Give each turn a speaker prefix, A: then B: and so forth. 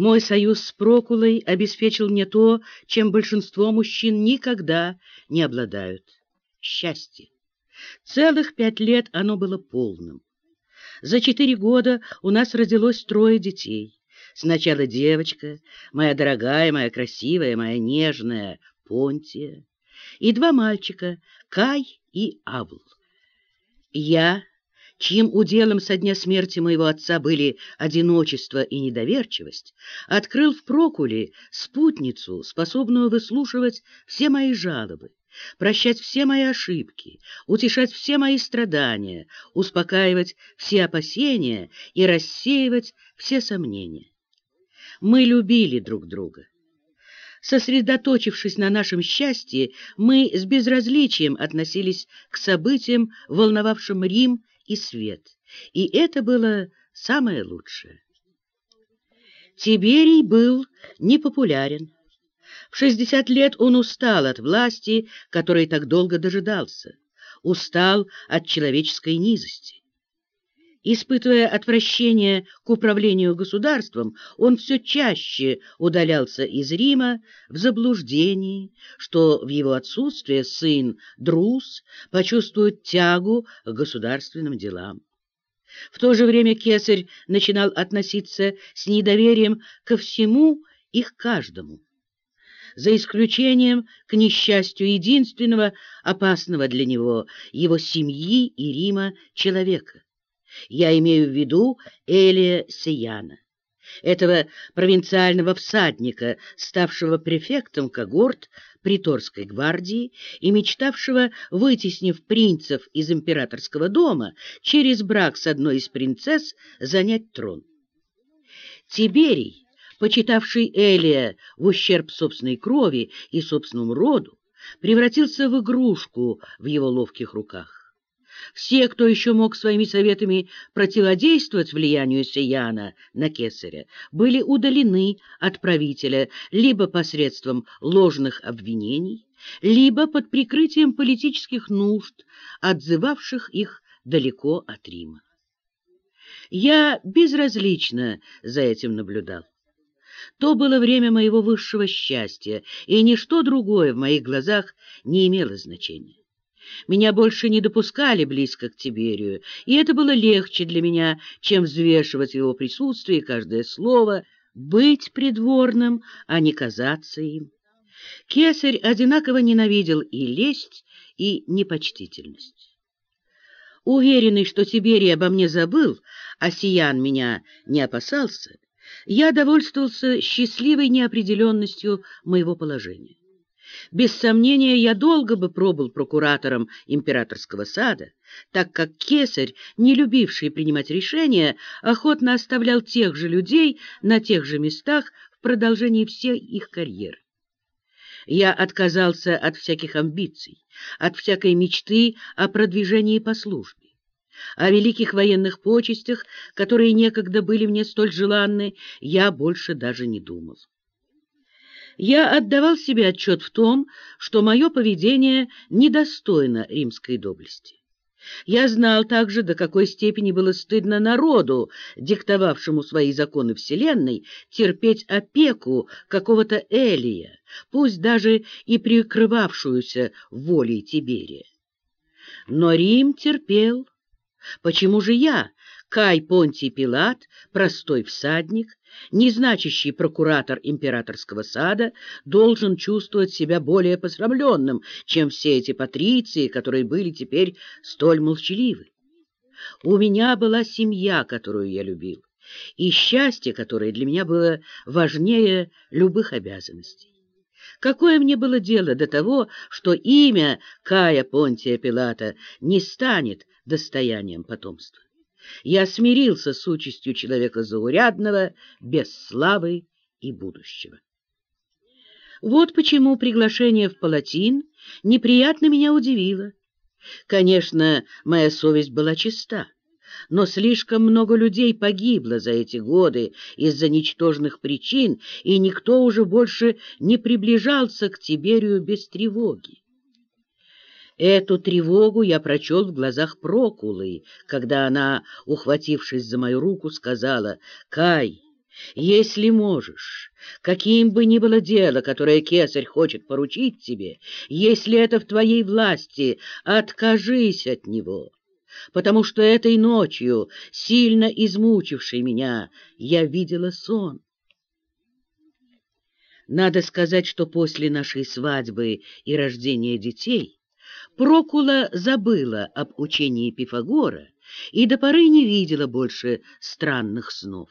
A: Мой союз с Прокулой обеспечил мне то, чем большинство мужчин никогда не обладают — счастье. Целых пять лет оно было полным. За четыре года у нас родилось трое детей. Сначала девочка, моя дорогая, моя красивая, моя нежная Понтия, и два мальчика, Кай и Авл. Я, чьим уделом со дня смерти моего отца были одиночество и недоверчивость, открыл в Прокуле спутницу, способную выслушивать все мои жалобы, прощать все мои ошибки, утешать все мои страдания, успокаивать все опасения и рассеивать все сомнения. Мы любили друг друга. Сосредоточившись на нашем счастье, мы с безразличием относились к событиям, волновавшим Рим и свет, и это было самое лучшее. Тиберий был непопулярен. В 60 лет он устал от власти, которой так долго дожидался, устал от человеческой низости. Испытывая отвращение к управлению государством, он все чаще удалялся из Рима в заблуждении, что в его отсутствие сын Друз почувствует тягу к государственным делам. В то же время кесарь начинал относиться с недоверием ко всему и к каждому, за исключением, к несчастью единственного, опасного для него, его семьи и Рима человека. Я имею в виду Элия Сияна, этого провинциального всадника, ставшего префектом когорт приторской гвардии и мечтавшего, вытеснив принцев из императорского дома, через брак с одной из принцесс занять трон. Тиберий, почитавший Элия в ущерб собственной крови и собственному роду, превратился в игрушку в его ловких руках. Все, кто еще мог своими советами противодействовать влиянию Сияна на кесаря, были удалены от правителя либо посредством ложных обвинений, либо под прикрытием политических нужд, отзывавших их далеко от Рима. Я безразлично за этим наблюдал. То было время моего высшего счастья, и ничто другое в моих глазах не имело значения. Меня больше не допускали близко к Тиберию, и это было легче для меня, чем взвешивать его присутствие каждое слово, быть придворным, а не казаться им. Кесарь одинаково ненавидел и лесть, и непочтительность. Уверенный, что Тиберий обо мне забыл, а Сиян меня не опасался, я довольствовался счастливой неопределенностью моего положения. Без сомнения, я долго бы пробыл прокуратором императорского сада, так как кесарь, не любивший принимать решения, охотно оставлял тех же людей на тех же местах в продолжении всей их карьеры. Я отказался от всяких амбиций, от всякой мечты о продвижении по службе. О великих военных почестях, которые некогда были мне столь желанны, я больше даже не думал. Я отдавал себе отчет в том, что мое поведение недостойно римской доблести. Я знал также, до какой степени было стыдно народу, диктовавшему свои законы Вселенной, терпеть опеку какого-то Элия, пусть даже и прикрывавшуюся волей Тиберия. Но Рим терпел. Почему же я, Кай Понтий Пилат, простой всадник, незначащий прокуратор императорского сада, должен чувствовать себя более посрамленным, чем все эти патриции, которые были теперь столь молчаливы? У меня была семья, которую я любил, и счастье, которое для меня было важнее любых обязанностей. Какое мне было дело до того, что имя Кая Понтия Пилата не станет достоянием потомства? Я смирился с участью человека заурядного, без славы и будущего. Вот почему приглашение в Палатин неприятно меня удивило. Конечно, моя совесть была чиста, но слишком много людей погибло за эти годы из-за ничтожных причин, и никто уже больше не приближался к Тиберию без тревоги. Эту тревогу я прочел в глазах Прокулы, когда она, ухватившись за мою руку, сказала, «Кай, Если можешь, каким бы ни было дело, которое кесарь хочет поручить тебе, если это в твоей власти, откажись от него, потому что этой ночью, сильно измучившей меня, я видела сон. Надо сказать, что после нашей свадьбы и рождения детей Прокула забыла об учении Пифагора и до поры не видела больше странных снов.